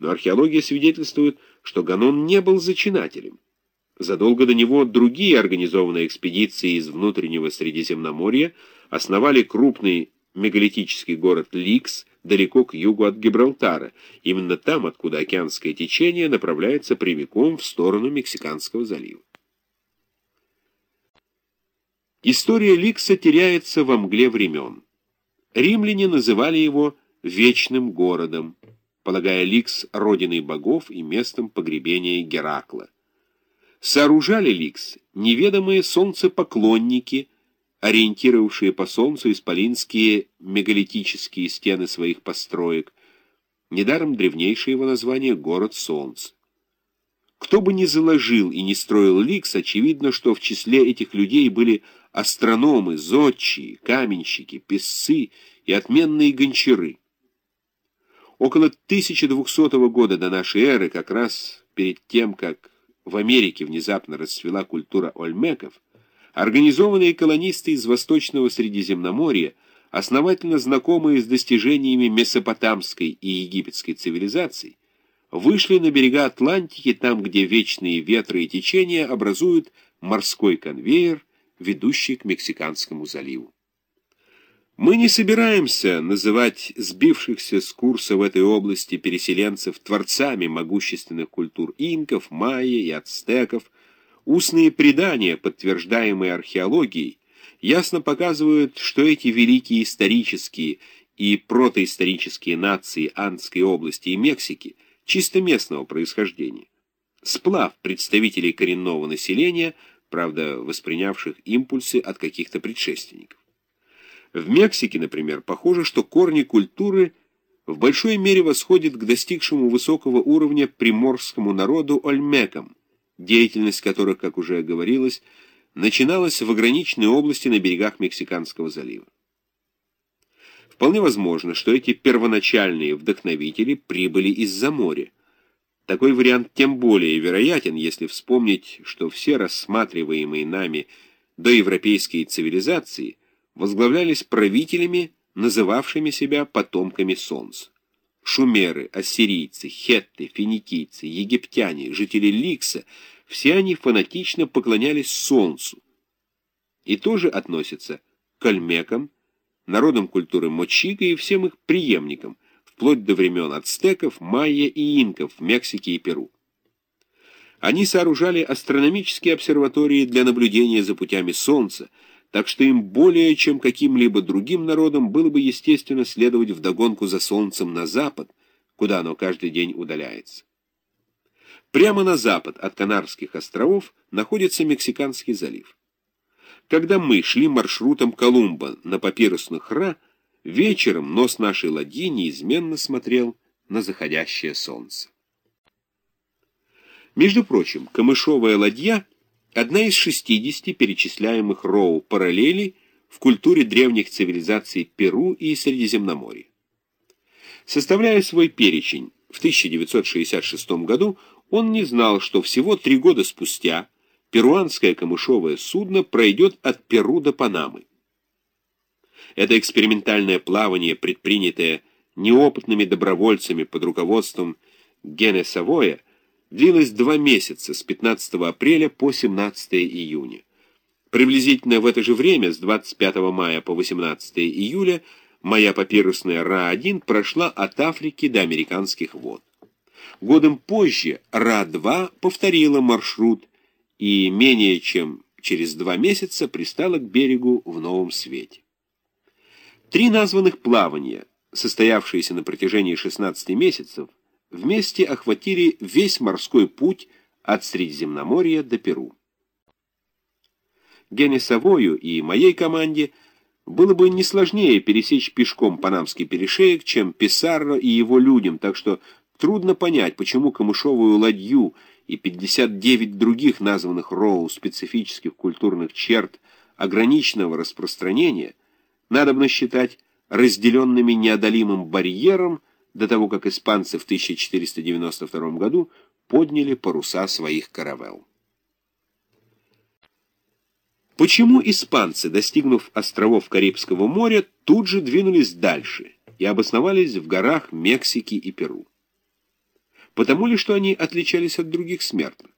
но археология свидетельствует, что Ганон не был зачинателем. Задолго до него другие организованные экспедиции из внутреннего Средиземноморья основали крупный мегалитический город Ликс далеко к югу от Гибралтара, именно там, откуда океанское течение направляется прямиком в сторону Мексиканского залива. История Ликса теряется во мгле времен. Римляне называли его «вечным городом», полагая Ликс родиной богов и местом погребения Геракла. Сооружали Ликс неведомые солнцепоклонники, ориентировавшие по солнцу исполинские мегалитические стены своих построек. Недаром древнейшее его название — город солнца. Кто бы ни заложил и не строил Ликс, очевидно, что в числе этих людей были астрономы, зодчие, каменщики, песцы и отменные гончары. Около 1200 года до нашей эры, как раз перед тем, как в Америке внезапно расцвела культура ольмеков, организованные колонисты из Восточного Средиземноморья, основательно знакомые с достижениями месопотамской и египетской цивилизаций, вышли на берега Атлантики, там, где вечные ветры и течения образуют морской конвейер, ведущий к Мексиканскому заливу. Мы не собираемся называть сбившихся с курса в этой области переселенцев творцами могущественных культур инков, майя и ацтеков. Устные предания, подтверждаемые археологией, ясно показывают, что эти великие исторические и протоисторические нации Андской области и Мексики чисто местного происхождения. Сплав представителей коренного населения, правда, воспринявших импульсы от каких-то предшественников. В Мексике, например, похоже, что корни культуры в большой мере восходят к достигшему высокого уровня приморскому народу ольмекам, деятельность которых, как уже говорилось, начиналась в ограниченной области на берегах Мексиканского залива. Вполне возможно, что эти первоначальные вдохновители прибыли из-за моря. Такой вариант тем более вероятен, если вспомнить, что все рассматриваемые нами доевропейские цивилизации возглавлялись правителями, называвшими себя потомками солнца. Шумеры, ассирийцы, хетты, финикийцы, египтяне, жители Ликса — все они фанатично поклонялись солнцу. И тоже относятся к альмекам, народам культуры Мочига и всем их преемникам, вплоть до времен ацтеков, майя и инков в Мексике и Перу. Они сооружали астрономические обсерватории для наблюдения за путями Солнца, так что им более чем каким-либо другим народам было бы естественно следовать вдогонку за Солнцем на запад, куда оно каждый день удаляется. Прямо на запад от Канарских островов находится Мексиканский залив. Когда мы шли маршрутом Колумба на папирусных Ра, вечером нос нашей ладьи неизменно смотрел на заходящее солнце. Между прочим, камышовая ладья — Одна из 60 перечисляемых Роу параллелей в культуре древних цивилизаций Перу и Средиземноморья. Составляя свой перечень в 1966 году, он не знал, что всего три года спустя перуанское камышовое судно пройдет от Перу до Панамы. Это экспериментальное плавание, предпринятое неопытными добровольцами под руководством Гене Савоя, длилась два месяца, с 15 апреля по 17 июня. Приблизительно в это же время, с 25 мая по 18 июля, моя папирусная Ра-1 прошла от Африки до американских вод. Годом позже Ра-2 повторила маршрут и менее чем через два месяца пристала к берегу в новом свете. Три названных плавания, состоявшиеся на протяжении 16 месяцев, вместе охватили весь морской путь от Средиземноморья до Перу. Гене Савою и моей команде было бы не сложнее пересечь пешком Панамский перешеек, чем Писарро и его людям, так что трудно понять, почему камышовую ладью и 59 других названных Роу специфических культурных черт ограниченного распространения надо считать разделенными неодолимым барьером, до того, как испанцы в 1492 году подняли паруса своих каравелл. Почему испанцы, достигнув островов Карибского моря, тут же двинулись дальше и обосновались в горах Мексики и Перу? Потому ли, что они отличались от других смертных?